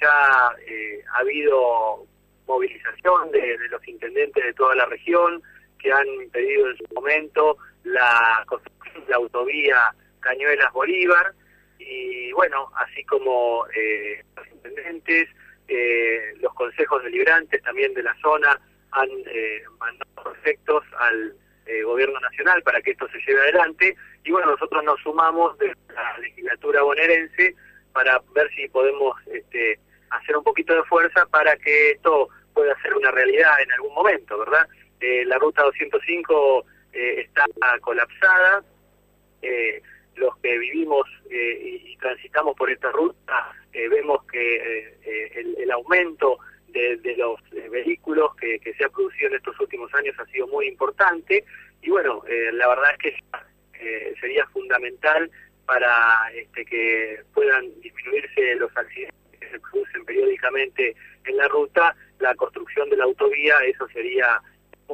ya ha habido movilización de, los intendentes de toda la región que han pedido en su momento la construcción de la autovía Cañuelas Bolívar. Y bueno, así como los intendentes, los consejos deliberantes también de la zona han mandado proyectos al gobierno nacional para que esto se lleve adelante. Y bueno, nosotros nos sumamos de la legislatura bonaerense para ver si podemos este, hacer un poquito de fuerza para que esto pueda ser una realidad en algún momento, ¿verdad? Eh, la ruta 205 eh, está colapsada, eh, los que vivimos y, transitamos por esta ruta vemos que el, aumento de, los vehículos que, se ha producido en estos últimos años ha sido muy importante y bueno, la verdad es que sería fundamental para este, que puedan disminuirse los accidentes periódicamente en la ruta, la construcción de la autovía, eso sería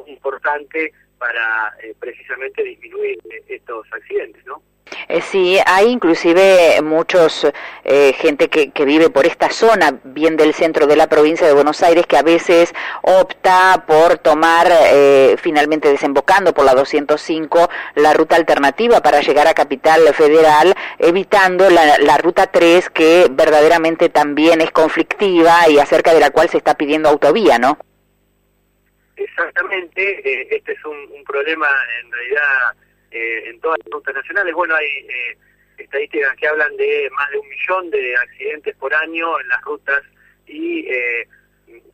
importante para eh, precisamente disminuir estos accidentes, ¿no? Eh, sí, hay inclusive muchos eh, gente que, que, vive por esta zona, bien del centro de la provincia de Buenos Aires, que a veces opta por tomar, eh, finalmente desembocando por la 205, la ruta alternativa para llegar a Capital Federal, evitando la, la ruta 3, que verdaderamente también es conflictiva y acerca de la cual se está pidiendo autovía, ¿no? Exactamente, este es un, un problema en realidad eh, en todas las rutas nacionales. Bueno, hay eh, estadísticas que hablan de más de un millón de accidentes por año en las rutas y eh,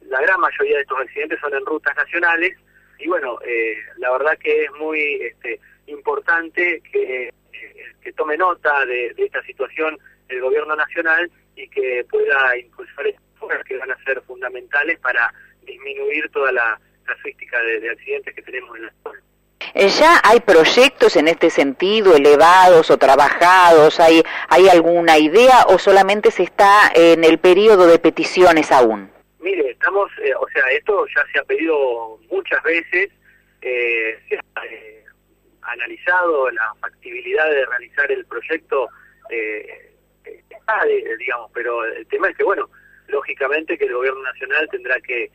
la gran mayoría de estos accidentes son en rutas nacionales y bueno, la verdad que es muy este, importante que, que tome nota de, esta situación el gobierno nacional y que pueda impulsar estas que van a ser fundamentales para disminuir toda la casuística de, de accidentes que tenemos en la zona. Eh, ¿Ya hay proyectos en este sentido elevados o trabajados? ¿Hay, ¿Hay alguna idea o solamente se está en el periodo de peticiones aún? Mire, estamos, eh, o sea, esto ya se ha pedido muchas veces, eh, se ha analizado la factibilidad de realizar el proyecto, digamos, pero el tema es que, bueno, lógicamente que el gobierno nacional tendrá que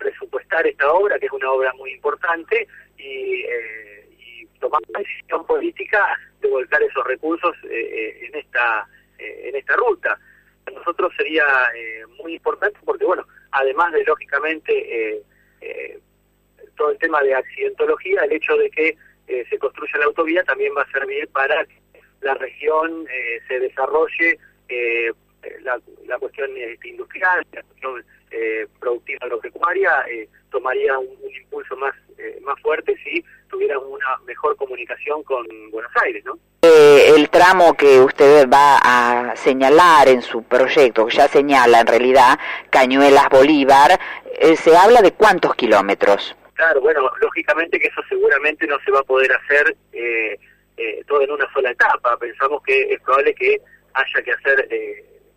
presupuestar esta obra, que es una obra muy importante, y, eh, tomar la decisión política de volcar esos recursos eh, eh, en esta en esta ruta. Para nosotros sería muy importante porque, bueno, además de, lógicamente, todo el tema de accidentología, el hecho de que se construya la autovía también va a servir para que la región se desarrolle la, la cuestión industrial, la cuestión eh, productiva agropecuaria eh, tomaría un, impulso más eh, más fuerte si tuviera una mejor comunicación con Buenos Aires, ¿no? Eh, el tramo que usted va a señalar en su proyecto, que ya señala en realidad Cañuelas Bolívar, se habla de cuántos kilómetros. Claro, bueno, lógicamente que eso seguramente no se va a poder hacer todo en una sola etapa. Pensamos que es probable que haya que hacer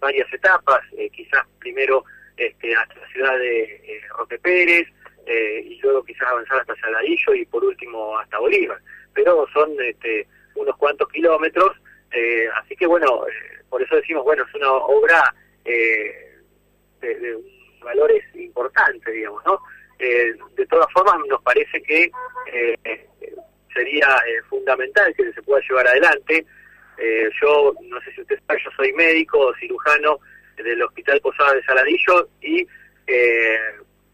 varias etapas, quizás primero este, hasta la ciudad de eh, Roque Pérez, eh, y luego quizás avanzar hasta Saladillo y por último hasta Bolívar. Pero son este, unos cuantos kilómetros, eh, así que bueno, por eso decimos, bueno, es una obra de, de, valores importantes, digamos, ¿no? de todas formas, nos parece que sería fundamental que se pueda llevar adelante. Yo, no sé si usted sabe, yo soy médico, cirujano, del Hospital Posada de Saladillo y eh,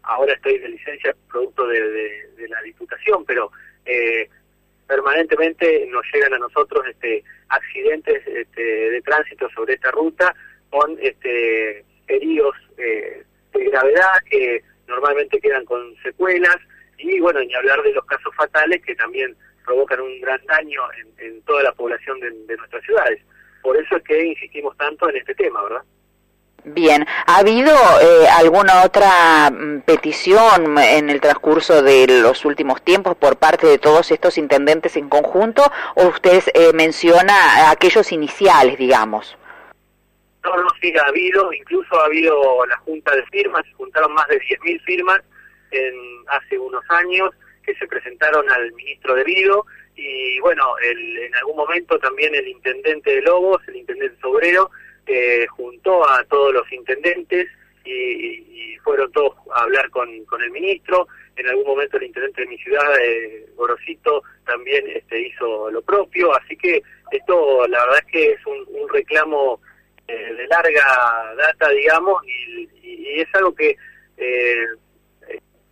ahora estoy de licencia producto de, la Diputación, pero eh, permanentemente nos llegan a nosotros este accidentes este, de tránsito sobre esta ruta con este heridos eh, de gravedad que normalmente quedan con secuelas y bueno, ni hablar de los casos fatales que también provocan un gran daño en, toda la población de nuestras ciudades. Por eso es que insistimos tanto en este tema, ¿verdad? Bien, ¿ha habido eh, alguna otra mm, petición en el transcurso de los últimos tiempos por parte de todos estos intendentes en conjunto o usted eh, menciona aquellos iniciales, digamos? No, no, sí, ha habido, incluso ha habido la junta de firmas, se juntaron más de 10.000 firmas en, hace unos años que se presentaron al ministro de Vido y bueno, el, en algún momento también el intendente de Lobos, el intendente Sobrero, eh, juntó a todos los intendentes y, fueron todos a hablar con, con, el ministro. En algún momento el intendente de mi ciudad, eh, Gorosito, también este, hizo lo propio. Así que esto, la verdad es que es un, reclamo eh, de larga data, digamos, y, es algo que eh,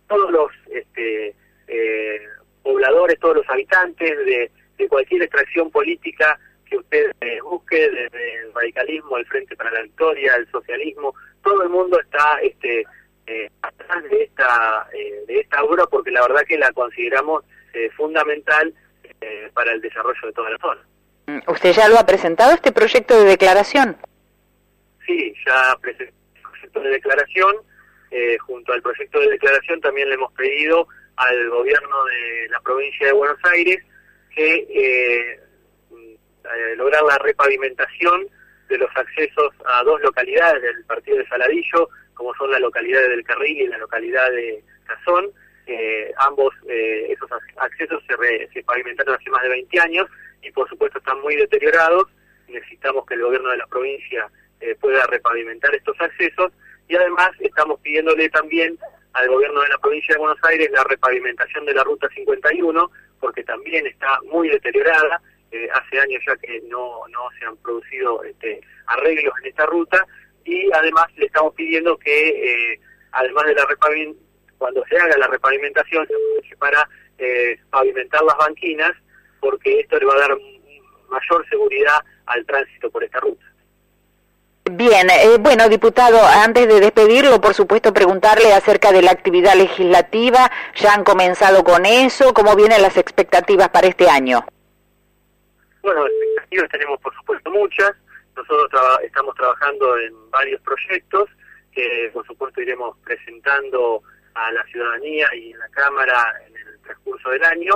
todos los este, eh, pobladores, todos los habitantes de, de cualquier extracción política que usted busque, desde el radicalismo, el Frente para la Victoria, el socialismo, todo el mundo está este, eh, atrás de esta, eh, de esta obra porque la verdad que la consideramos eh, fundamental para el desarrollo de toda la zona. Mm, ¿Usted ya lo ha presentado este proyecto de declaración? Sí, ya presenté el proyecto de declaración. junto al proyecto de declaración también le hemos pedido al gobierno de la provincia de Buenos Aires que mm, lograr la repavimentación de los accesos a dos localidades del partido de Saladillo, como son la localidad del Carril y la localidad de Cazón. Eh, ambos eh, esos accesos se, se pavimentaron hace más de 20 años y por supuesto están muy deteriorados. Necesitamos que el gobierno de la provincia eh, pueda repavimentar estos accesos y además estamos pidiéndole también al gobierno de la provincia de Buenos Aires la repavimentación de la ruta 51 porque también está muy deteriorada eh, hace años ya que no, no se han producido este, arreglos en esta ruta y además le estamos pidiendo que eh, además de la repavimentación, cuando se haga la repavimentación para eh, pavimentar las banquinas porque esto le va a dar mayor seguridad al tránsito por esta ruta. Bien, bueno, diputado, antes de despedirlo, por supuesto, preguntarle acerca de la actividad legislativa. ¿Ya han comenzado con eso? ¿Cómo vienen las expectativas para este año? Bueno, expectativas tenemos por supuesto muchas. Nosotros estamos trabajando en varios proyectos que por supuesto iremos presentando a la ciudadanía y en la Cámara en el transcurso del año.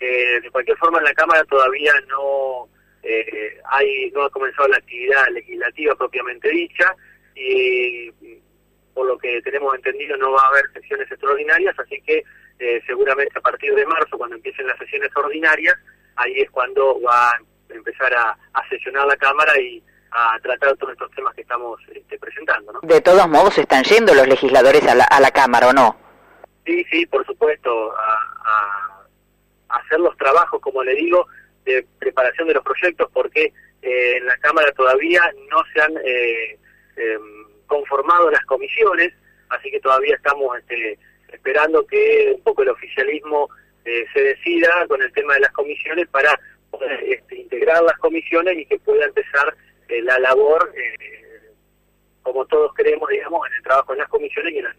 de cualquier forma, en la Cámara todavía no eh, hay no ha comenzado la actividad legislativa propiamente dicha y por lo que tenemos entendido no va a haber sesiones extraordinarias, así que eh, seguramente a partir de marzo, cuando empiecen las sesiones ordinarias, ahí es cuando va a empezar a, sesionar la Cámara y a tratar todos estos temas que estamos este, presentando. ¿no? De todos modos, están yendo los legisladores a la, a la Cámara, ¿o no? Sí, sí, por supuesto, a, hacer los trabajos, como le digo, de preparación de los proyectos, porque eh, en la Cámara todavía no se han eh, em, conformado las comisiones, así que todavía estamos este, esperando que un poco el oficialismo eh, se decida con el tema de las comisiones para poder este, integrar las comisiones y que pueda empezar eh, la labor, como todos queremos, digamos, en el trabajo en las comisiones y en las